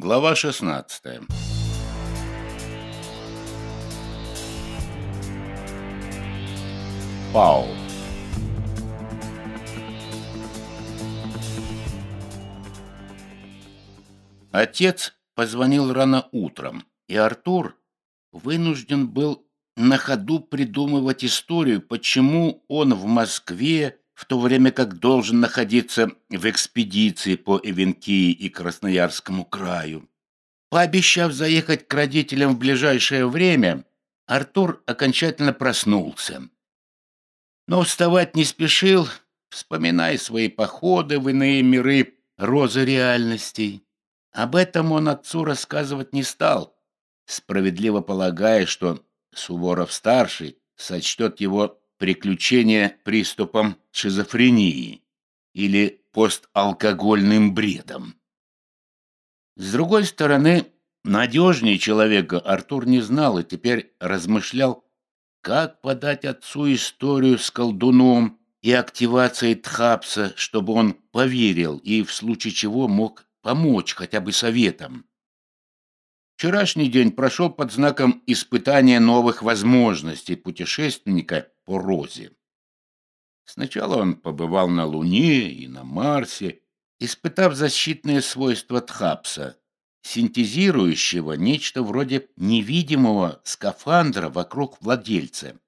Глава 16 Пау. Отец позвонил рано утром, и Артур вынужден был на ходу придумывать историю, почему он в Москве, в то время как должен находиться в экспедиции по Эвенкии и Красноярскому краю. Пообещав заехать к родителям в ближайшее время, Артур окончательно проснулся. Но вставать не спешил, вспоминая свои походы в иные миры розы реальностей. Об этом он отцу рассказывать не стал, справедливо полагая, что Суворов-старший сочтет его приключение приступом шизофрении или посталкогольным бредом. С другой стороны, надежнее человека Артур не знал и теперь размышлял, как подать отцу историю с колдуном и активацией Тхапса, чтобы он поверил и в случае чего мог помочь хотя бы советом. Вчерашний день прошел под знаком испытания новых возможностей путешественника по Розе. Сначала он побывал на Луне и на Марсе, испытав защитные свойства Тхапса, синтезирующего нечто вроде невидимого скафандра вокруг владельца.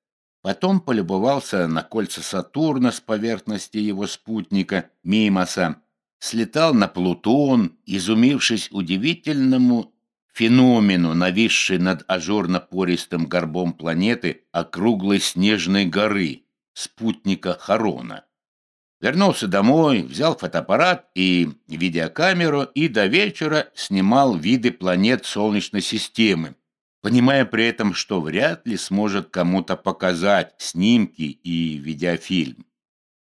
Потом полюбовался на кольца Сатурна с поверхности его спутника Мимоса, слетал на Плутон, изумившись удивительному феномену, нависшей над ажурно-пористым горбом планеты округлой снежной горы, спутника Харона. Вернулся домой, взял фотоаппарат и видеокамеру и до вечера снимал виды планет Солнечной системы, понимая при этом, что вряд ли сможет кому-то показать снимки и видеофильм.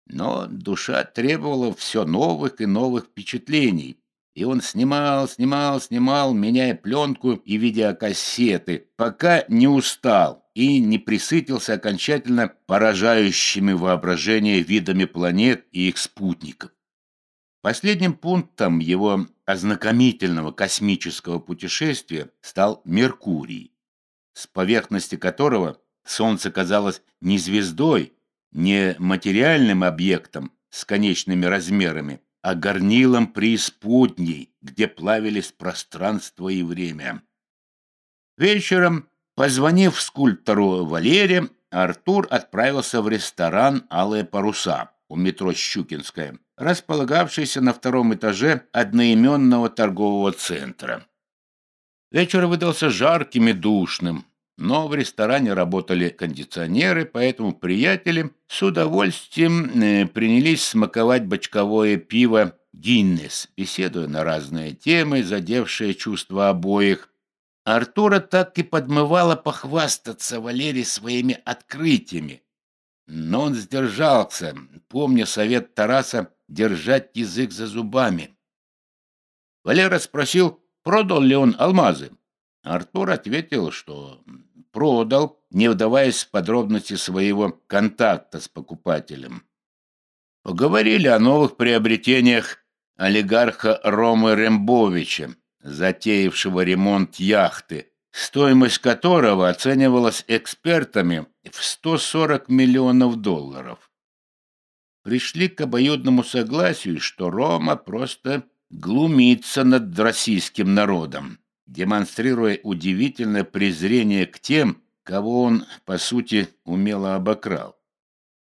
Но душа требовала все новых и новых впечатлений, и он снимал, снимал, снимал, меняя пленку и видеокассеты, пока не устал и не присытился окончательно поражающими воображение видами планет и их спутников. Последним пунктом его ознакомительного космического путешествия стал Меркурий, с поверхности которого Солнце казалось не звездой, не материальным объектом с конечными размерами, а горнилом преисподней, где плавились пространство и время. Вечером, позвонив скульптору Валере, Артур отправился в ресторан «Алые паруса» у метро Щукинская, располагавшийся на втором этаже одноименного торгового центра. Вечер выдался жарким и душным, но в ресторане работали кондиционеры, поэтому приятели с удовольствием э, принялись смаковать бочковое пиво «Гиннес», беседуя на разные темы, задевшие чувства обоих. Артура так и подмывало похвастаться Валерий своими открытиями. Но он сдержался, помня совет Тараса держать язык за зубами. Валера спросил, продал ли он алмазы. Артур ответил, что продал, не вдаваясь в подробности своего контакта с покупателем. Поговорили о новых приобретениях олигарха Ромы Рембовича, затеявшего ремонт яхты, стоимость которого оценивалась экспертами в 140 миллионов долларов. Пришли к обоюдному согласию, что Рома просто глумится над российским народом демонстрируя удивительное презрение к тем, кого он, по сути, умело обокрал.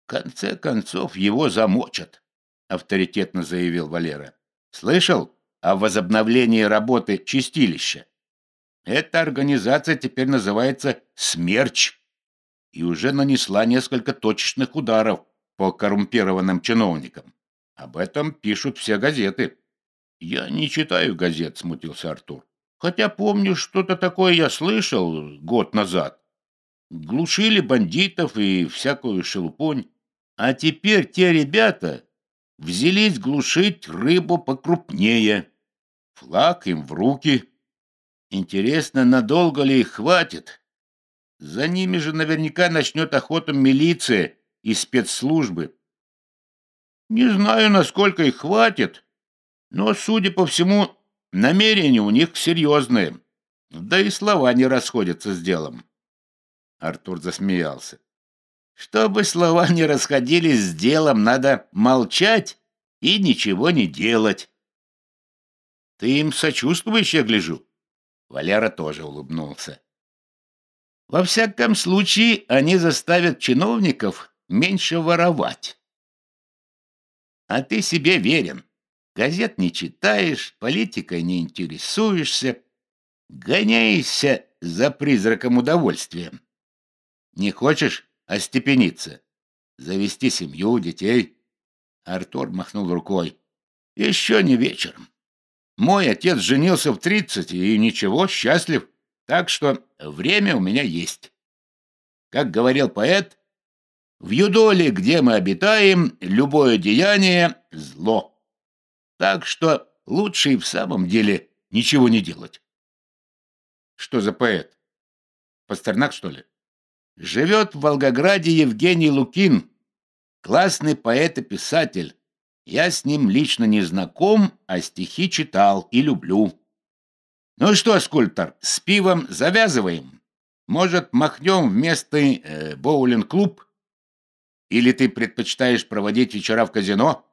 «В конце концов, его замочат», — авторитетно заявил Валера. «Слышал о возобновлении работы чистилища? Эта организация теперь называется «Смерч» и уже нанесла несколько точечных ударов по коррумпированным чиновникам. Об этом пишут все газеты. «Я не читаю газет», — смутился Артур. Хотя помню, что-то такое я слышал год назад. Глушили бандитов и всякую шелупонь. А теперь те ребята взялись глушить рыбу покрупнее. Флаг им в руки. Интересно, надолго ли их хватит? За ними же наверняка начнет охоту милиция и спецслужбы. Не знаю, насколько их хватит, но, судя по всему, намерения у них серьезные. Да и слова не расходятся с делом. Артур засмеялся. Чтобы слова не расходились с делом, надо молчать и ничего не делать. Ты им сочувствуешь, я гляжу. Валера тоже улыбнулся. Во всяком случае, они заставят чиновников меньше воровать. А ты себе верен. Газет не читаешь, политикой не интересуешься, гоняешься за призраком удовольствия. Не хочешь остепениться, завести семью, детей? Артур махнул рукой. Еще не вечером. Мой отец женился в тридцать и ничего, счастлив, так что время у меня есть. Как говорил поэт, в юдоле, где мы обитаем, любое деяние — зло. Так что лучше и в самом деле ничего не делать. Что за поэт? Пастернак, что ли? Живет в Волгограде Евгений Лукин. Классный поэт и писатель. Я с ним лично не знаком, а стихи читал и люблю. Ну что, скульптор, с пивом завязываем? Может, махнем вместо э, боулинг-клуб? Или ты предпочитаешь проводить вечера в казино?»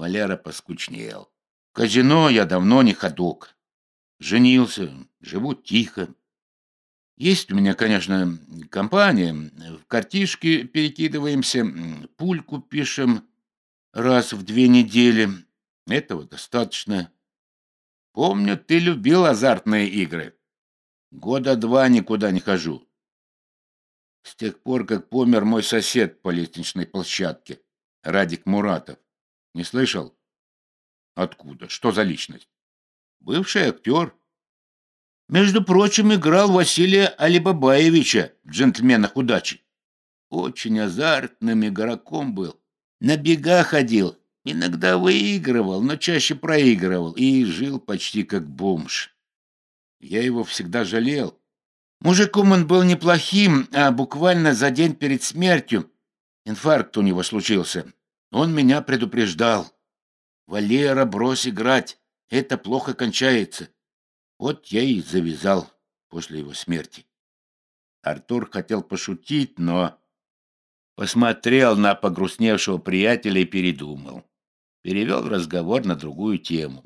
Валера поскучнел. «В казино я давно не ходок. Женился, живу тихо. Есть у меня, конечно, компания. В картишки перекидываемся, пульку пишем раз в две недели. Этого достаточно. Помню, ты любил азартные игры. Года два никуда не хожу. С тех пор, как помер мой сосед по лестничной площадке, Радик Муратов. Не слышал? Откуда? Что за личность? Бывший актер. Между прочим, играл Василия Алибабаевича в «Джентльменах удачи». Очень азартным игроком был. На бега ходил. Иногда выигрывал, но чаще проигрывал. И жил почти как бомж. Я его всегда жалел. Мужиком он был неплохим, а буквально за день перед смертью инфаркт у него случился. Он меня предупреждал. «Валера, брось играть, это плохо кончается». Вот я и завязал после его смерти. Артур хотел пошутить, но посмотрел на погрустневшего приятеля и передумал. Перевел разговор на другую тему.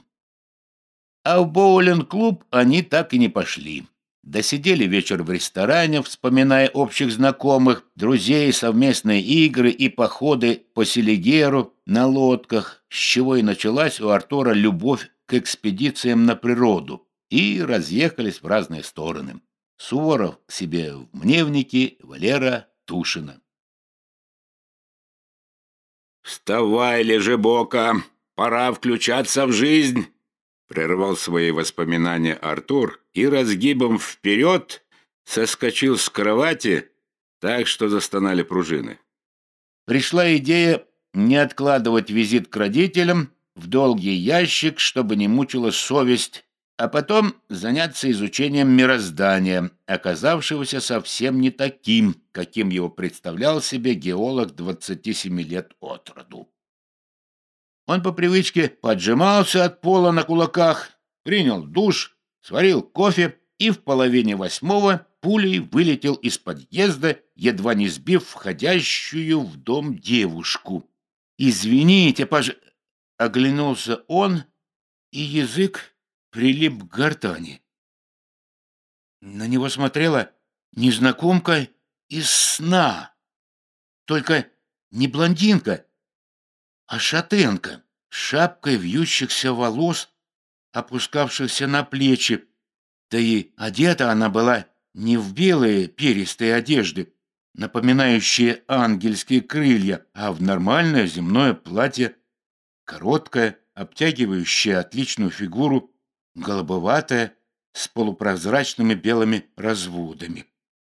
А в боулинг-клуб они так и не пошли. Досидели вечер в ресторане, вспоминая общих знакомых, друзей, совместные игры и походы по Селигеру на лодках, с чего и началась у Артура любовь к экспедициям на природу, и разъехались в разные стороны. Суворов себе в Мневнике, Валера Тушина. «Вставай, лежебока, пора включаться в жизнь!» Прервал свои воспоминания Артур и разгибом вперед соскочил с кровати, так что застонали пружины. Пришла идея не откладывать визит к родителям в долгий ящик, чтобы не мучила совесть, а потом заняться изучением мироздания, оказавшегося совсем не таким, каким его представлял себе геолог 27 лет от роду. Он по привычке поджимался от пола на кулаках, принял душ, сварил кофе и в половине восьмого пулей вылетел из подъезда, едва не сбив входящую в дом девушку. «Извините, пож...» — оглянулся он, и язык прилип к гортани. На него смотрела незнакомка из сна, только не блондинка, а шатенка с шапкой вьющихся волос, опускавшихся на плечи. Да и одета она была не в белые перистые одежды, напоминающие ангельские крылья, а в нормальное земное платье, короткое, обтягивающее отличную фигуру, голубоватое, с полупрозрачными белыми разводами.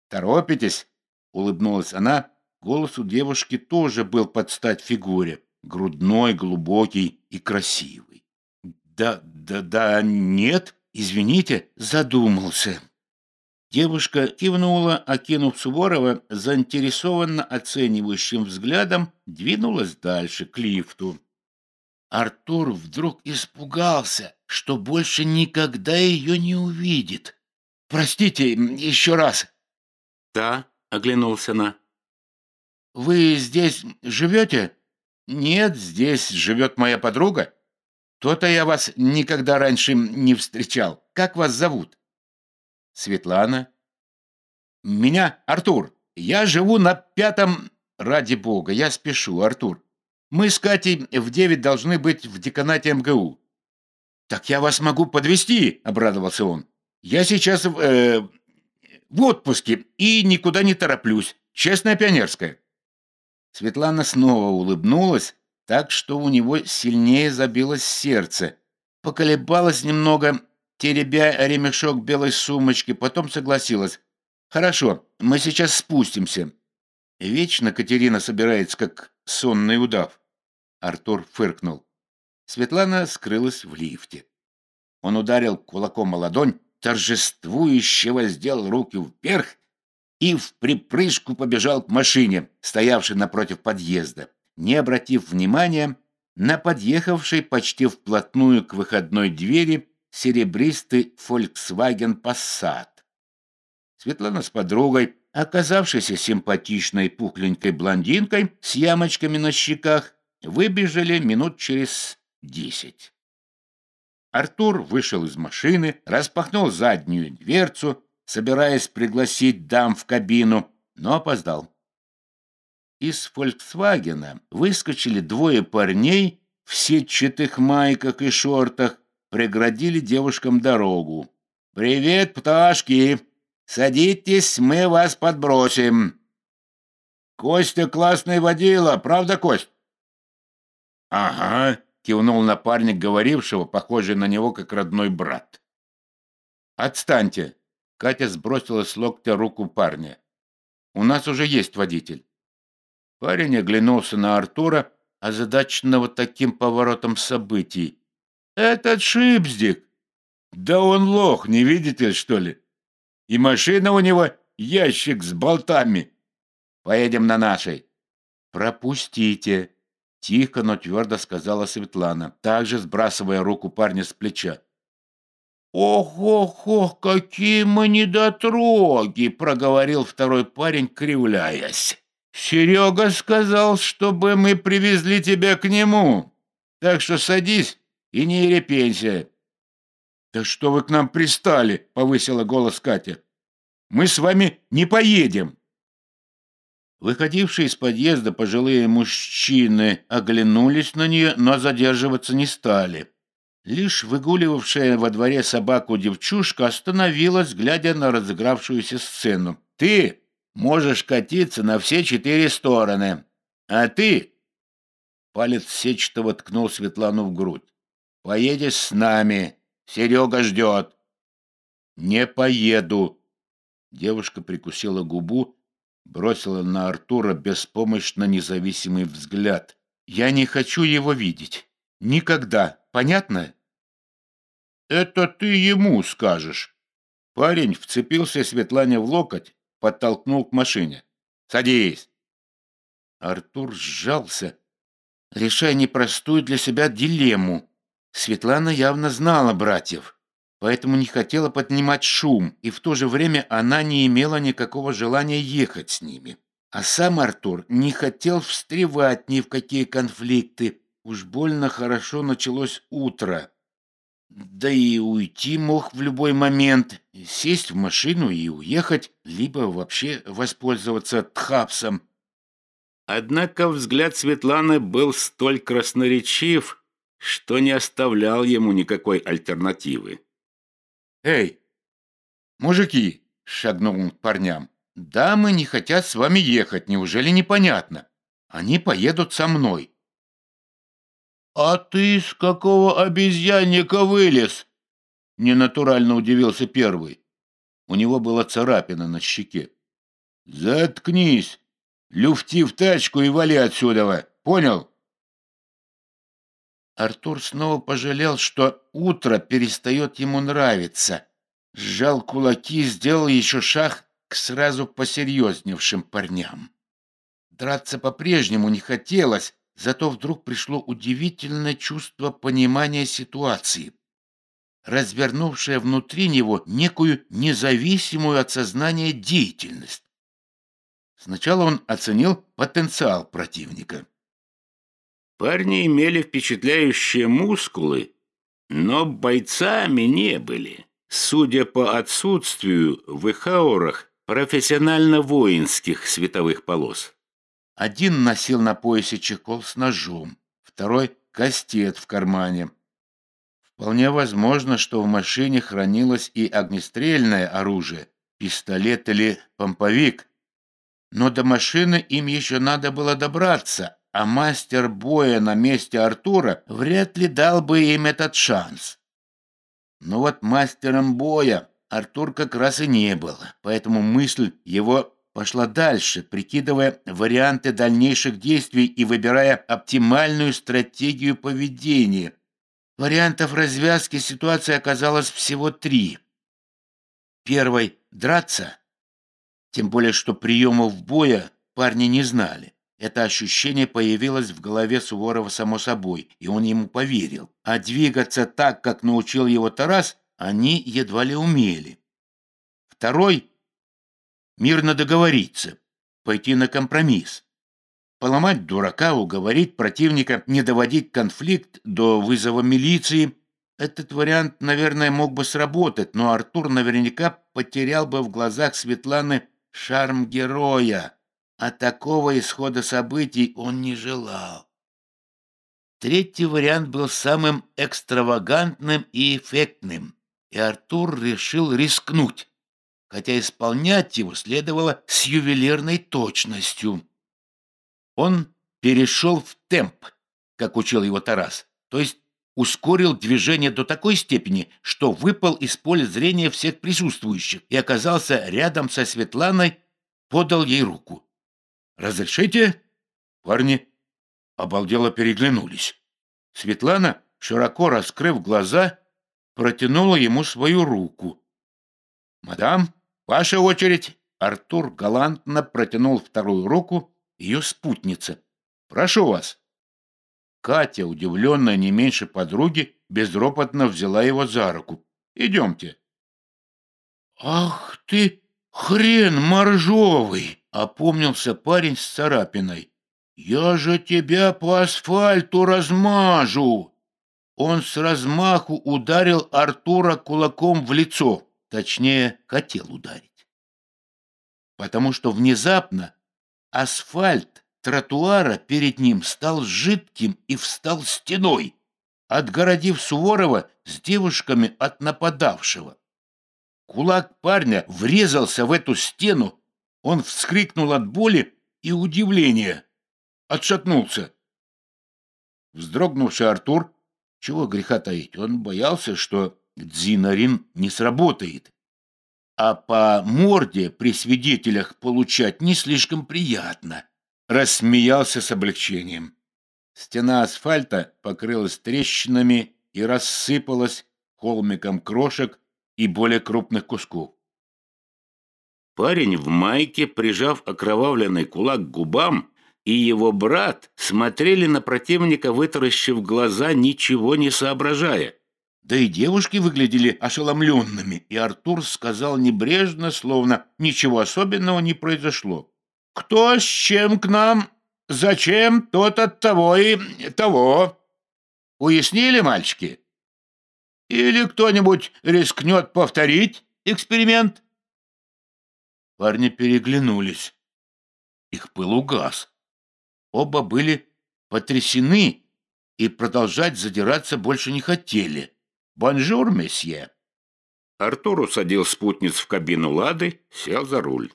«Торопитесь?» — улыбнулась она. Голос у девушки тоже был под стать фигуре грудной, глубокий и красивый. «Да, да, да, нет, извините, задумался». Девушка кивнула, окинув Суворова заинтересованно оценивающим взглядом, двинулась дальше, к лифту. Артур вдруг испугался, что больше никогда ее не увидит. Простите еще раз. Да, оглянулся на. Вы здесь живете? Нет, здесь живет моя подруга. То-то я вас никогда раньше не встречал. Как вас зовут? Светлана. Меня Артур. Я живу на пятом... Ради бога, я спешу, Артур. Мы с Катей в девять должны быть в деканате МГУ. Так я вас могу подвести, обрадовался он. Я сейчас э, в отпуске и никуда не тороплюсь. Честная пионерская. Светлана снова улыбнулась, так что у него сильнее забилось сердце. Поколебалась немного, теребя ремешок белой сумочки, потом согласилась. «Хорошо, мы сейчас спустимся». Вечно Катерина собирается, как сонный удав. Артур фыркнул. Светлана скрылась в лифте. Он ударил кулаком о ладонь, торжествующе воздел руки вверх и в припрыжку побежал к машине, стоявшей напротив подъезда, не обратив внимания на подъехавший почти вплотную к выходной двери серебристый Volkswagen Passat. Светлана с подругой, оказавшейся симпатичной пухленькой блондинкой с ямочками на щеках, выбежали минут через десять. Артур вышел из машины, распахнул заднюю дверцу, собираясь пригласить дам в кабину, но опоздал. Из «Фольксвагена» выскочили двое парней в сетчатых майках и шортах, преградили девушкам дорогу. «Привет, пташки! Садитесь, мы вас подбросим!» «Костя классный водила, правда, Кость?» «Ага», — кивнул напарник говорившего, похожий на него, как родной брат. «Отстаньте!» Катя сбросила с локтя руку парня. «У нас уже есть водитель». Парень оглянулся на Артура, озадаченного таким поворотом событий. «Этот Шипздик! Да он лох, не видите, что ли? И машина у него ящик с болтами. Поедем на нашей». «Пропустите», — тихо, но твердо сказала Светлана, также сбрасывая руку парня с плеча. «Ох-ох-ох, какие мы недотроги!» — проговорил второй парень, кривляясь. «Серега сказал, чтобы мы привезли тебя к нему, так что садись и не ерепенься». «Да что вы к нам пристали?» — повысила голос Катя. «Мы с вами не поедем». Выходившие из подъезда пожилые мужчины оглянулись на нее, но задерживаться не стали. Лишь выгуливавшая во дворе собаку девчушка остановилась, глядя на разыгравшуюся сцену. «Ты можешь катиться на все четыре стороны, а ты...» Палец сетчатого ткнул Светлану в грудь. «Поедешь с нами. Серега ждет». «Не поеду». Девушка прикусила губу, бросила на Артура беспомощно независимый взгляд. «Я не хочу его видеть. Никогда. Понятно? Это ты ему скажешь. Парень вцепился Светлане в локоть, подтолкнул к машине. Садись. Артур сжался, решая непростую для себя дилемму. Светлана явно знала братьев, поэтому не хотела поднимать шум, и в то же время она не имела никакого желания ехать с ними. А сам Артур не хотел встревать ни в какие конфликты, Уж больно хорошо началось утро. Да и уйти мог в любой момент, сесть в машину и уехать, либо вообще воспользоваться тхапсом. Однако взгляд Светланы был столь красноречив, что не оставлял ему никакой альтернативы. «Эй, мужики!» — шагнул он к парням. «Дамы не хотят с вами ехать, неужели непонятно? Они поедут со мной. «А ты с какого обезьянника вылез?» Ненатурально удивился первый. У него была царапина на щеке. «Заткнись! Люфти в тачку и вали отсюда! Понял?» Артур снова пожалел, что утро перестает ему нравиться. Сжал кулаки и сделал еще шаг к сразу посерьезневшим парням. Драться по-прежнему не хотелось, Зато вдруг пришло удивительное чувство понимания ситуации. развернувшая внутри него некую независимую от сознания деятельность. Сначала он оценил потенциал противника. Парни имели впечатляющие мускулы, но бойцами не были, судя по отсутствию в их аурах профессионально-воинских световых полос. Один носил на поясе чехол с ножом, второй — кастет в кармане. Вполне возможно, что в машине хранилось и огнестрельное оружие, пистолет или помповик. Но до машины им еще надо было добраться, а мастер боя на месте Артура вряд ли дал бы им этот шанс. Но вот мастером боя Артур как раз и не был, поэтому мысль его пошла дальше, прикидывая варианты дальнейших действий и выбирая оптимальную стратегию поведения. Вариантов развязки ситуации оказалось всего три. Первый – драться, тем более что приемов боя парни не знали. Это ощущение появилось в голове Суворова само собой, и он ему поверил. А двигаться так, как научил его Тарас, они едва ли умели. Второй — мирно договориться, пойти на компромисс. Поломать дурака, уговорить противника не доводить конфликт до вызова милиции. Этот вариант, наверное, мог бы сработать, но Артур наверняка потерял бы в глазах Светланы шарм героя а такого исхода событий он не желал. Третий вариант был самым экстравагантным и эффектным, и Артур решил рискнуть, хотя исполнять его следовало с ювелирной точностью. Он перешел в темп, как учил его Тарас, то есть ускорил движение до такой степени, что выпал из поля зрения всех присутствующих и оказался рядом со Светланой, подал ей руку. «Разрешите?» Парни обалдело переглянулись. Светлана, широко раскрыв глаза, протянула ему свою руку. «Мадам, ваша очередь!» Артур галантно протянул вторую руку ее спутнице. «Прошу вас!» Катя, удивленная не меньше подруги, безропотно взяла его за руку. «Идемте!» «Ах ты, хрен моржовый!» Опомнился парень с царапиной. «Я же тебя по асфальту размажу!» Он с размаху ударил Артура кулаком в лицо. Точнее, хотел ударить. Потому что внезапно асфальт тротуара перед ним стал жидким и встал стеной, отгородив Суворова с девушками от нападавшего. Кулак парня врезался в эту стену, он вскрикнул от боли и удивления. Отшатнулся. Вздрогнувший Артур, чего греха таить, он боялся, что Дзинарин не сработает. А по морде при свидетелях получать не слишком приятно. Рассмеялся с облегчением. Стена асфальта покрылась трещинами и рассыпалась холмиком крошек и более крупных кусков. Парень в майке, прижав окровавленный кулак к губам, и его брат смотрели на противника, вытаращив глаза, ничего не соображая. Да и девушки выглядели ошеломленными, и Артур сказал небрежно, словно ничего особенного не произошло. «Кто с чем к нам? Зачем тот от того и того?» Уяснили, мальчики? Или кто-нибудь рискнет повторить эксперимент? Парни переглянулись. Их пыл угас. Оба были потрясены и продолжать задираться больше не хотели. «Bonjour, messieurs!» Артур усадил спутниц в кабину «Лады», сел за руль.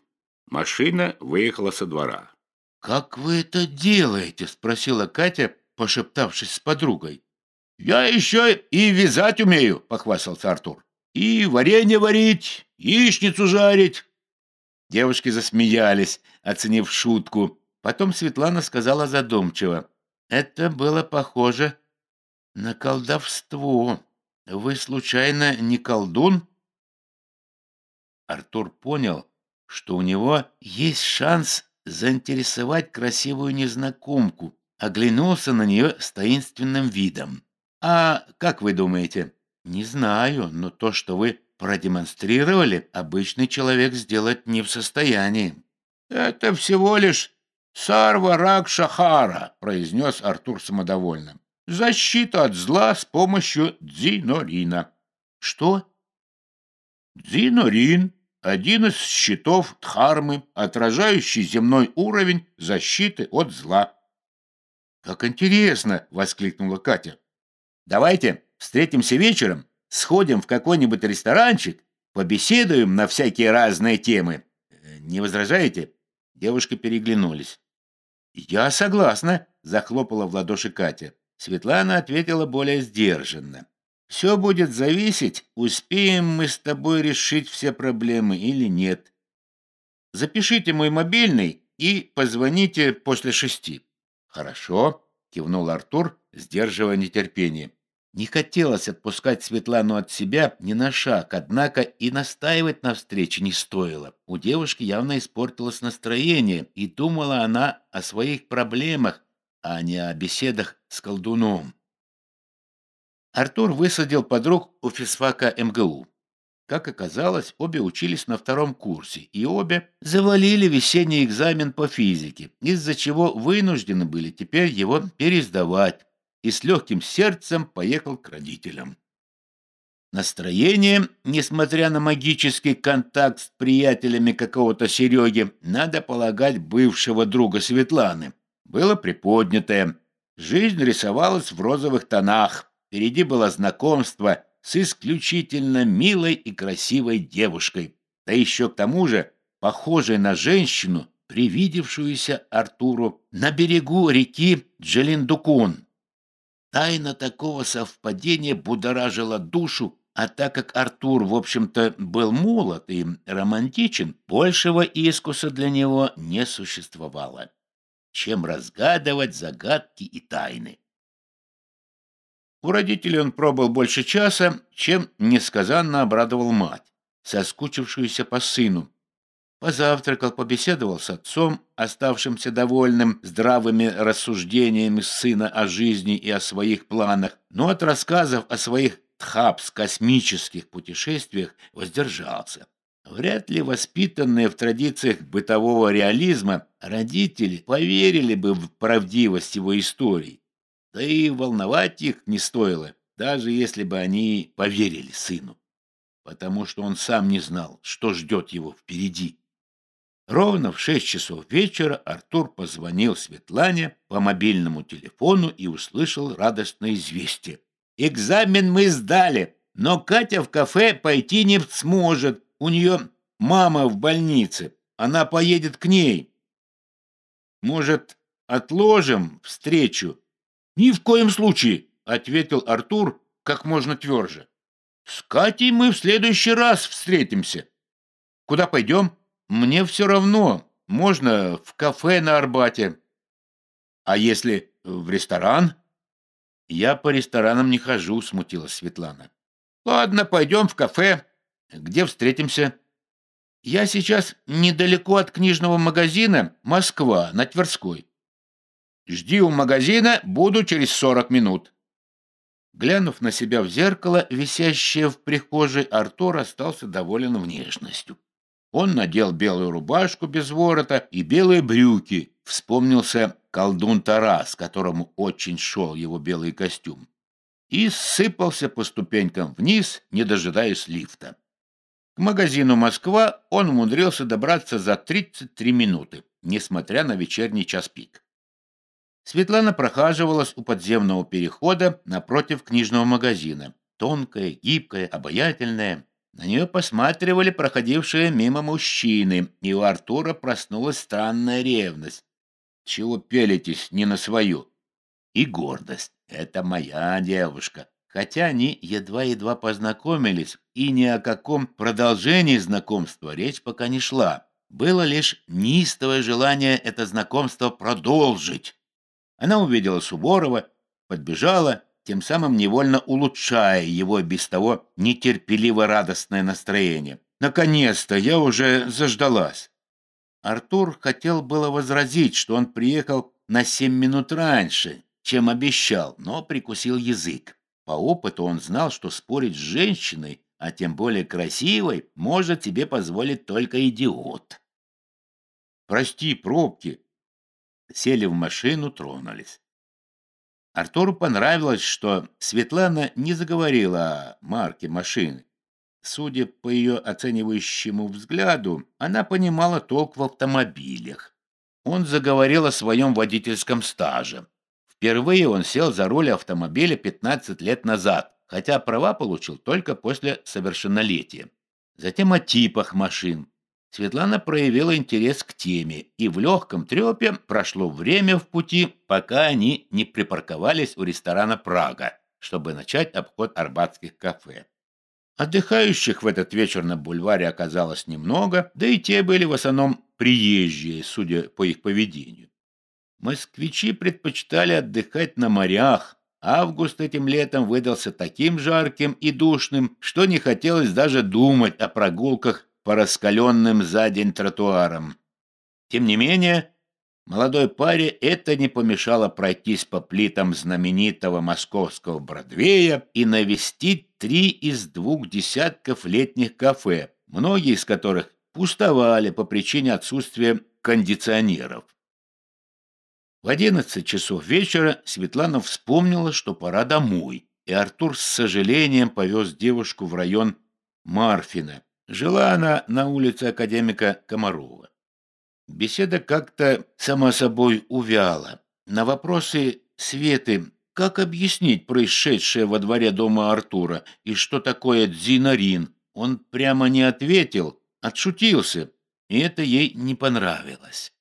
Машина выехала со двора. «Как вы это делаете?» — спросила Катя, пошептавшись с подругой. «Я еще и вязать умею», — похвастался Артур. «И варенье варить, яичницу жарить, Девушки засмеялись, оценив шутку. Потом Светлана сказала задумчиво. «Это было похоже на колдовство. Вы, случайно, не колдун?» Артур понял, что у него есть шанс заинтересовать красивую незнакомку, оглянулся на нее с таинственным видом. «А как вы думаете, Не знаю, но то, что вы продемонстрировали, обычный человек сделать не в состоянии. Это всего лишь сарва рак шахара, произнес Артур самодовольно. Защита от зла с помощью дзинорина. Что? Дзинорин – один из щитов Дхармы, отражающий земной уровень защиты от зла. «Как интересно!» – воскликнула Катя. «Давайте встретимся вечером, сходим в какой-нибудь ресторанчик, побеседуем на всякие разные темы. Не возражаете?» Девушки переглянулись. «Я согласна», — захлопала в ладоши Катя. Светлана ответила более сдержанно. «Все будет зависеть, успеем мы с тобой решить все проблемы или нет. Запишите мой мобильный и позвоните после шести». «Хорошо», — кивнул Артур, сдерживая нетерпение. Не хотелось отпускать Светлану от себя ни на шаг, однако и настаивать на встрече не стоило. У девушки явно испортилось настроение, и думала она о своих проблемах, а не о беседах с колдуном. Артур высадил подруг у физфака МГУ. Как оказалось, обе учились на втором курсе, и обе завалили весенний экзамен по физике, из-за чего вынуждены были теперь его пересдавать и с легким сердцем поехал к родителям. Настроение, несмотря на магический контакт с приятелями какого-то Сереги, надо полагать бывшего друга Светланы, было приподнятое. Жизнь рисовалась в розовых тонах. Впереди было знакомство с исключительно милой и красивой девушкой, да еще к тому же похожей на женщину, привидевшуюся Артуру на берегу реки Джалиндукун. Тайна такого совпадения будоражила душу, а так как Артур, в общем-то, был молод и романтичен, большего искуса для него не существовало, чем разгадывать загадки и тайны. У родителей он пробыл больше часа, чем несказанно обрадовал мать, соскучившуюся по сыну, Позавтракал, побеседовал с отцом, оставшимся довольным здравыми рассуждениями сына о жизни и о своих планах, но от рассказов о своих тхапс-космических путешествиях воздержался. Вряд ли воспитанные в традициях бытового реализма родители поверили бы в правдивость его историй. Да и волновать их не стоило, даже если бы они поверили сыну, потому что он сам не знал, что ждет его впереди. Ровно в шесть часов вечера Артур позвонил Светлане по мобильному телефону и услышал радостное известие. «Экзамен мы сдали, но Катя в кафе пойти не сможет. У нее мама в больнице. Она поедет к ней». «Может, отложим встречу?» «Ни в коем случае», — ответил Артур как можно тверже. «С Катей мы в следующий раз встретимся. Куда пойдем?» Мне все равно. Можно в кафе на Арбате. А если в ресторан? Я по ресторанам не хожу, смутилась Светлана. Ладно, пойдем в кафе. Где встретимся? Я сейчас недалеко от книжного магазина «Москва» на Тверской. Жди у магазина, буду через сорок минут. Глянув на себя в зеркало, висящее в прихожей, Артур остался доволен внешностью. Он надел белую рубашку без ворота и белые брюки. Вспомнился колдун Тарас, которому очень шел его белый костюм. И сыпался по ступенькам вниз, не дожидаясь лифта. К магазину «Москва» он умудрился добраться за 33 минуты, несмотря на вечерний час пик. Светлана прохаживалась у подземного перехода напротив книжного магазина. Тонкая, гибкая, обаятельная. На нее посматривали проходившие мимо мужчины, и у Артура проснулась странная ревность. Чего пелитесь не на свою? И гордость. Это моя девушка. Хотя они едва-едва познакомились, и ни о каком продолжении знакомства речь пока не шла. Было лишь неистовое желание это знакомство продолжить. Она увидела Суворова, подбежала тем самым невольно улучшая его без того нетерпеливо радостное настроение. «Наконец-то! Я уже заждалась!» Артур хотел было возразить, что он приехал на семь минут раньше, чем обещал, но прикусил язык. По опыту он знал, что спорить с женщиной, а тем более красивой, может себе позволить только идиот. «Прости, пробки!» Сели в машину, тронулись. Артуру понравилось, что Светлана не заговорила о марке машины. Судя по ее оценивающему взгляду, она понимала толк в автомобилях. Он заговорил о своем водительском стаже. Впервые он сел за руль автомобиля 15 лет назад, хотя права получил только после совершеннолетия. Затем о типах машин. Светлана проявила интерес к теме, и в легком трепе прошло время в пути, пока они не припарковались у ресторана «Прага», чтобы начать обход арбатских кафе. Отдыхающих в этот вечер на бульваре оказалось немного, да и те были в основном приезжие, судя по их поведению. Москвичи предпочитали отдыхать на морях. Август этим летом выдался таким жарким и душным, что не хотелось даже думать о прогулках по раскаленным за день тротуарам. Тем не менее, молодой паре это не помешало пройтись по плитам знаменитого московского Бродвея и навестить три из двух десятков летних кафе, многие из которых пустовали по причине отсутствия кондиционеров. В одиннадцать часов вечера Светлана вспомнила, что пора домой, и Артур с сожалением повез девушку в район Марфина. Жила она на улице академика Комарова. Беседа как-то сама собой увяла. На вопросы Светы, как объяснить происшедшее во дворе дома Артура и что такое дзинарин, он прямо не ответил, отшутился, и это ей не понравилось.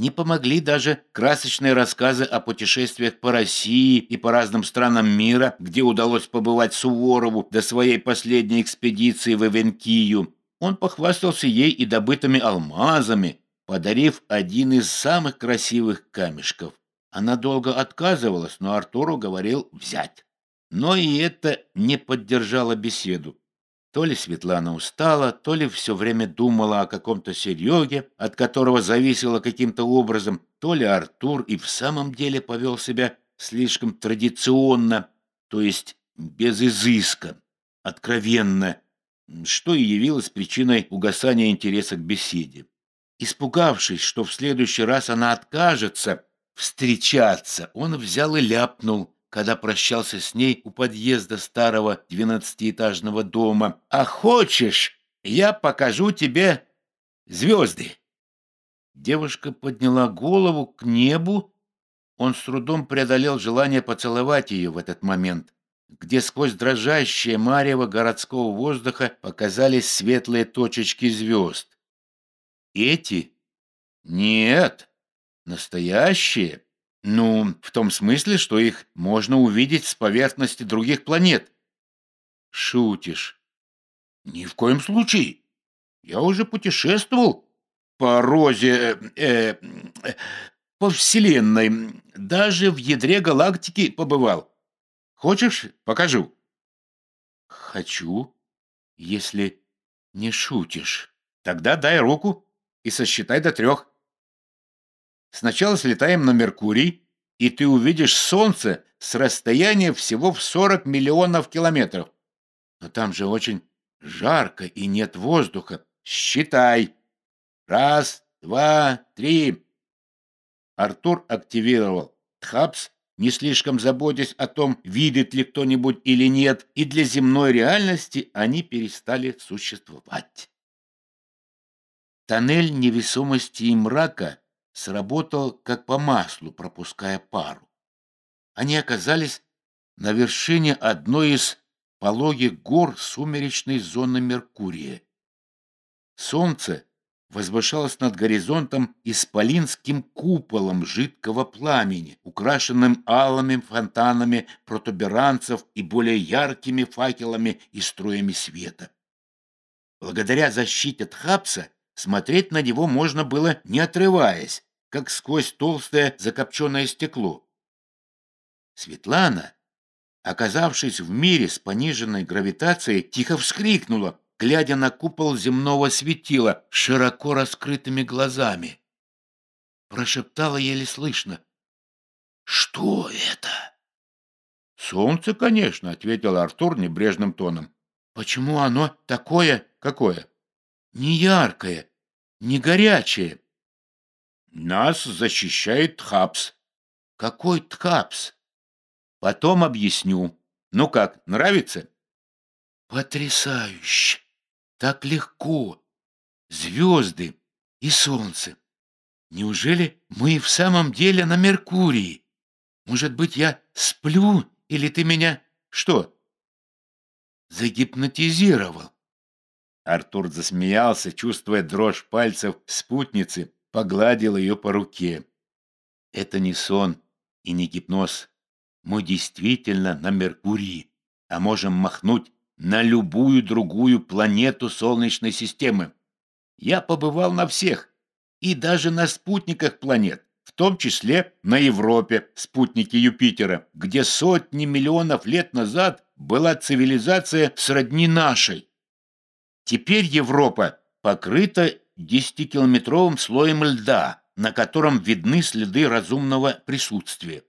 Не помогли даже красочные рассказы о путешествиях по России и по разным странам мира, где удалось побывать Суворову до своей последней экспедиции в Эвенкию. Он похвастался ей и добытыми алмазами, подарив один из самых красивых камешков. Она долго отказывалась, но Артуру говорил взять. Но и это не поддержало беседу. То ли Светлана устала, то ли все время думала о каком-то Сереге, от которого зависело каким-то образом, то ли Артур и в самом деле повел себя слишком традиционно, то есть без изыска, откровенно, что и явилось причиной угасания интереса к беседе. Испугавшись, что в следующий раз она откажется встречаться, он взял и ляпнул – когда прощался с ней у подъезда старого двенадцатиэтажного дома. «А хочешь, я покажу тебе звезды?» Девушка подняла голову к небу. Он с трудом преодолел желание поцеловать ее в этот момент, где сквозь дрожащее марево городского воздуха показались светлые точечки звезд. «Эти? Нет, настоящие!» Ну, в том смысле, что их можно увидеть с поверхности других планет. Шутишь? Ни в коем случае. Я уже путешествовал по розе, э, э, по Вселенной, даже в ядре галактики побывал. Хочешь, покажу? Хочу, если не шутишь. Тогда дай руку и сосчитай до трех. Сначала слетаем на Меркурий, и ты увидишь Солнце с расстояния всего в 40 миллионов километров. Но там же очень жарко и нет воздуха. Считай. Раз, два, три. Артур активировал Тхапс, не слишком заботясь о том, видит ли кто-нибудь или нет, и для земной реальности они перестали существовать. Тоннель невесомости и мрака сработал как по маслу, пропуская пару. Они оказались на вершине одной из пологих гор сумеречной зоны Меркурия. Солнце возвышалось над горизонтом исполинским куполом жидкого пламени, украшенным алыми фонтанами протуберанцев и более яркими факелами и струями света. Благодаря защите Тхапса смотреть на него можно было не отрываясь, как сквозь толстое закопченное стекло. Светлана, оказавшись в мире с пониженной гравитацией, тихо вскрикнула, глядя на купол земного светила широко раскрытыми глазами. Прошептала еле слышно. «Что это?» Солнце, конечно, ответил Артур небрежным тоном. Почему оно такое, какое? Не яркое, не горячее. Нас защищает Тхапс. Какой Тхапс? Потом объясню. Ну как, нравится? Потрясающе! Так легко! Звезды и солнце. Неужели мы в самом деле на Меркурии? Может быть, я сплю, или ты меня... Что? Загипнотизировал. Артур засмеялся, чувствуя дрожь пальцев спутницы, погладил ее по руке. Это не сон и не гипноз. Мы действительно на Меркурии, а можем махнуть на любую другую планету Солнечной системы. Я побывал на всех, и даже на спутниках планет, в том числе на Европе, спутнике Юпитера, где сотни миллионов лет назад была цивилизация сродни нашей. Теперь Европа покрыта десятикилометровым слоем льда, на котором видны следы разумного присутствия.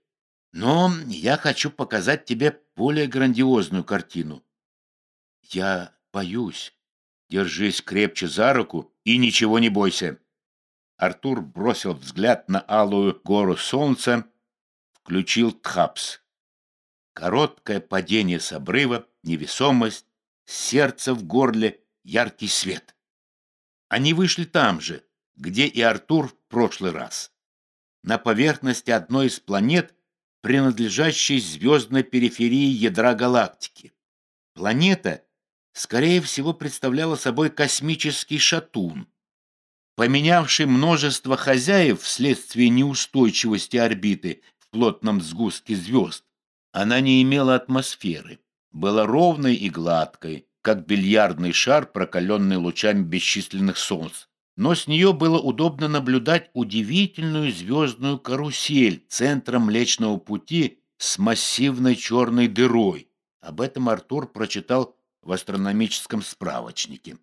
Но я хочу показать тебе более грандиозную картину. Я боюсь. Держись крепче за руку и ничего не бойся. Артур бросил взгляд на алую гору солнца, включил Тхапс. Короткое падение с обрыва, невесомость, сердце в горле, яркий свет. Они вышли там же, где и Артур в прошлый раз. На поверхности одной из планет, принадлежащей звездной периферии ядра галактики. Планета, скорее всего, представляла собой космический шатун, поменявший множество хозяев вследствие неустойчивости орбиты в плотном сгустке звезд. Она не имела атмосферы, была ровной и гладкой, как бильярдный шар, прокаленный лучами бесчисленных солнц. Но с нее было удобно наблюдать удивительную звездную карусель центра Млечного Пути с массивной черной дырой. Об этом Артур прочитал в астрономическом справочнике,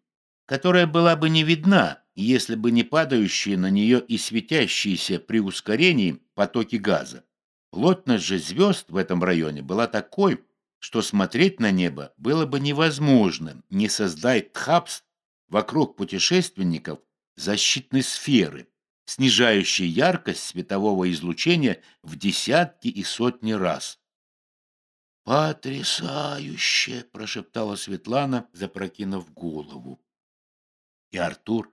которая была бы не видна, если бы не падающие на нее и светящиеся при ускорении потоки газа. Плотность же звезд в этом районе была такой, что смотреть на небо было бы невозможно, не создать Тхапс вокруг путешественников защитной сферы, снижающей яркость светового излучения в десятки и сотни раз. «Потрясающе!» — прошептала Светлана, запрокинув голову. И Артур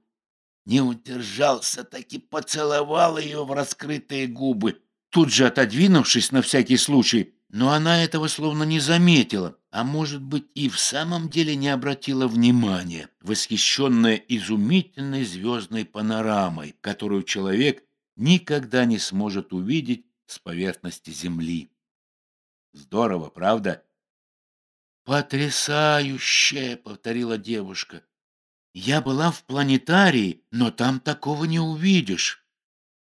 не удержался, таки поцеловал ее в раскрытые губы, тут же отодвинувшись на всякий случай, но она этого словно не заметила, а может быть и в самом деле не обратила внимания, восхищенная изумительной звездной панорамой, которую человек никогда не сможет увидеть с поверхности Земли. Здорово, правда? «Потрясающе!» — повторила девушка. Я была в планетарии, но там такого не увидишь.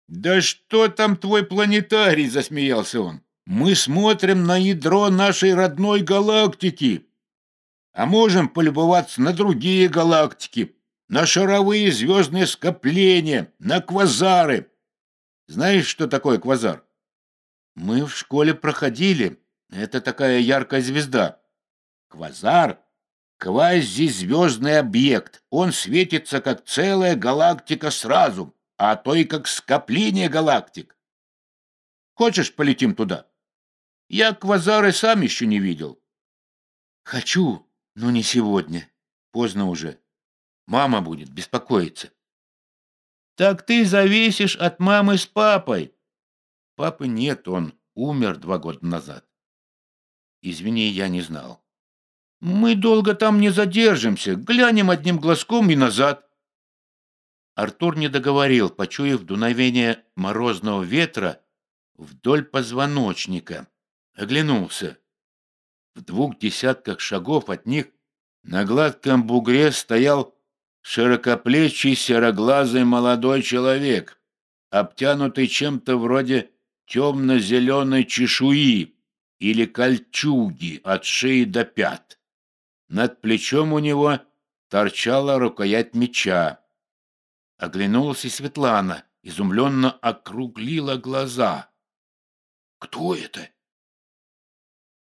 Да что там твой планетарий, засмеялся он. Мы смотрим на ядро нашей родной галактики. А можем полюбоваться на другие галактики, на шаровые звездные скопления, на квазары. Знаешь, что такое квазар? Мы в школе проходили. Это такая яркая звезда. Квазар Квазизвездный объект. Он светится как целая галактика сразу, а то и как скопление галактик. Хочешь, полетим туда? Я квазары сам еще не видел. Хочу, но не сегодня. Поздно уже. Мама будет беспокоиться. Так ты зависишь от мамы с папой. Папы нет, он умер два года назад. Извини, я не знал. Мы долго там не задержимся, глянем одним глазком и назад. Артур не договорил, почуяв дуновение морозного ветра вдоль позвоночника. Оглянулся. В двух десятках шагов от них на гладком бугре стоял широкоплечий сероглазый молодой человек, обтянутый чем-то вроде темно-зеленой чешуи или кольчуги от шеи до пят. Над плечом у него торчала рукоять меча. Оглянулась и Светлана, изумленно округлила глаза. «Кто это?»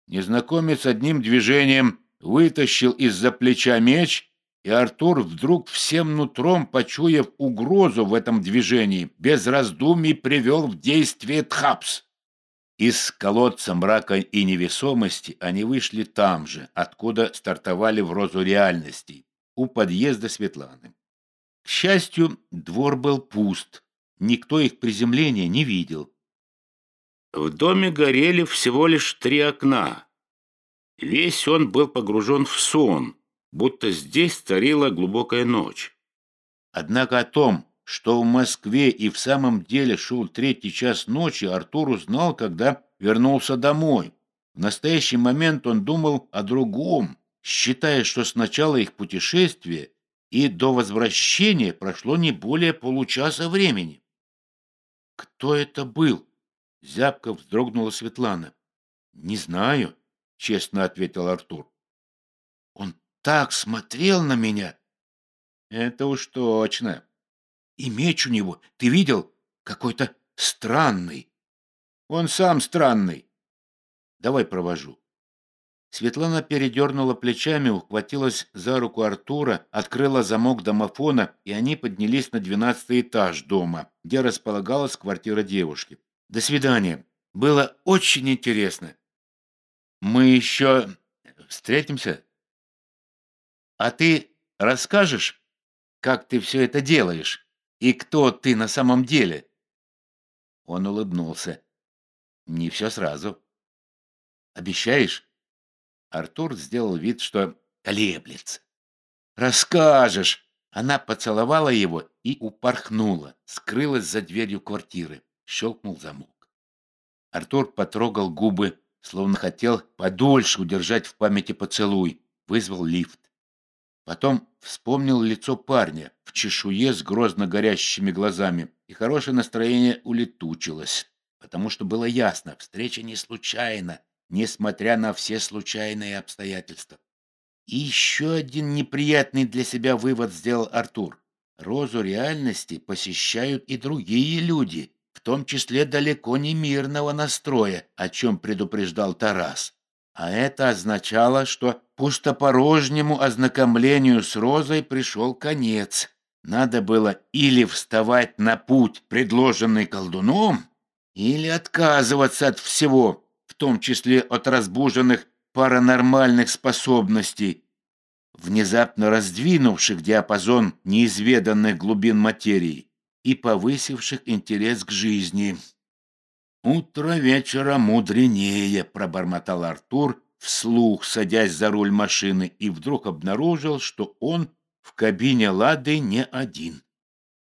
Незнакомец одним движением вытащил из-за плеча меч, и Артур вдруг всем нутром, почуяв угрозу в этом движении, без раздумий привел в действие Тхапс. Из колодца мрака и невесомости они вышли там же, откуда стартовали в розу реальностей, у подъезда Светланы. К счастью, двор был пуст, никто их приземления не видел. В доме горели всего лишь три окна. Весь он был погружен в сон, будто здесь царила глубокая ночь. Однако о том, что в Москве и в самом деле шел третий час ночи, Артур узнал, когда вернулся домой. В настоящий момент он думал о другом, считая, что с начала их путешествия и до возвращения прошло не более получаса времени. «Кто это был?» — зябко вздрогнула Светлана. «Не знаю», — честно ответил Артур. «Он так смотрел на меня!» «Это уж точно!» «И меч у него, ты видел? Какой-то странный!» «Он сам странный!» «Давай провожу». Светлана передернула плечами, ухватилась за руку Артура, открыла замок домофона, и они поднялись на двенадцатый этаж дома, где располагалась квартира девушки. «До свидания. Было очень интересно. Мы еще встретимся?» «А ты расскажешь, как ты все это делаешь и кто ты на самом деле?» Он улыбнулся. «Не все сразу. Обещаешь?» Артур сделал вид, что колеблется. «Расскажешь!» Она поцеловала его и упорхнула, скрылась за дверью квартиры. Щелкнул замок. Артур потрогал губы, словно хотел подольше удержать в памяти поцелуй. Вызвал лифт. Потом вспомнил лицо парня в чешуе с грозно горящими глазами, и хорошее настроение улетучилось, потому что было ясно, встреча не случайна, несмотря на все случайные обстоятельства. И еще один неприятный для себя вывод сделал Артур. Розу реальности посещают и другие люди, том числе далеко не мирного настроя, о чем предупреждал Тарас. А это означало, что пустопорожнему ознакомлению с Розой пришел конец. Надо было или вставать на путь, предложенный колдуном, или отказываться от всего, в том числе от разбуженных паранормальных способностей, внезапно раздвинувших диапазон неизведанных глубин материи и повысивших интерес к жизни. «Утро вечера мудренее», — пробормотал Артур, вслух садясь за руль машины, и вдруг обнаружил, что он в кабине «Лады» не один.